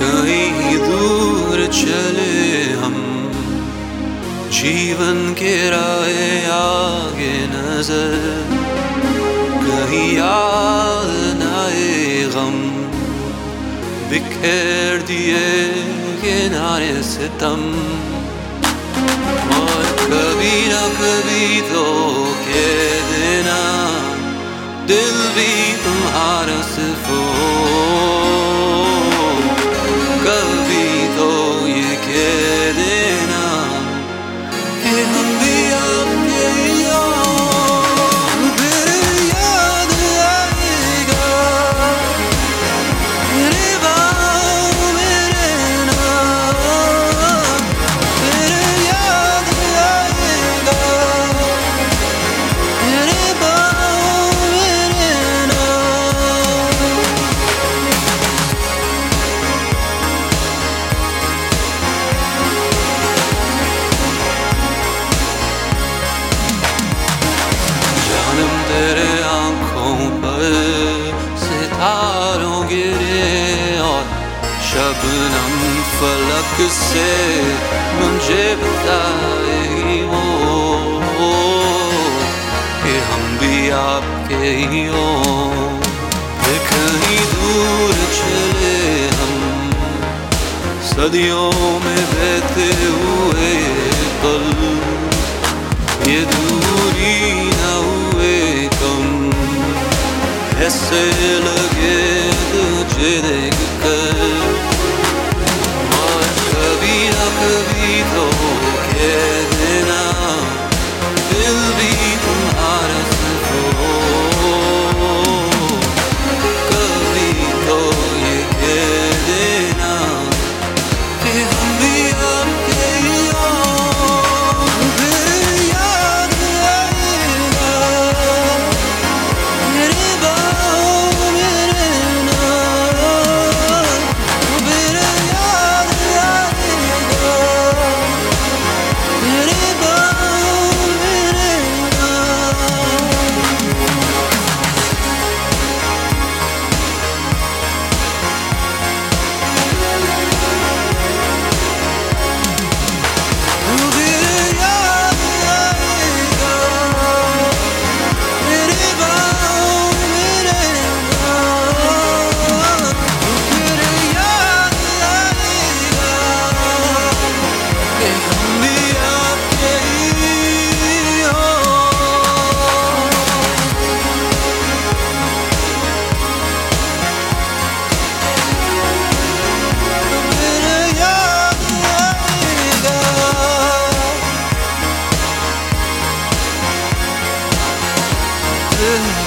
کہیں دور چلے ہم۔ جیون کے رائے آگے نظر۔ کہیں یاد نئے غم۔ بکھیر دیے کنارے ستم اور کبھی نہ کبھی تو کہہ دینا۔ دل بھی تمہارا صرف فلک سے مجھے بتائے گی کہ ہم بھی آپ کے ہی ہوں کہیں دور چلے ہم صدیوں میں بہتے ہوئے پل یہ دوری نہ ہوئے کم ایسے لگے تجھے کبھی تو ہاں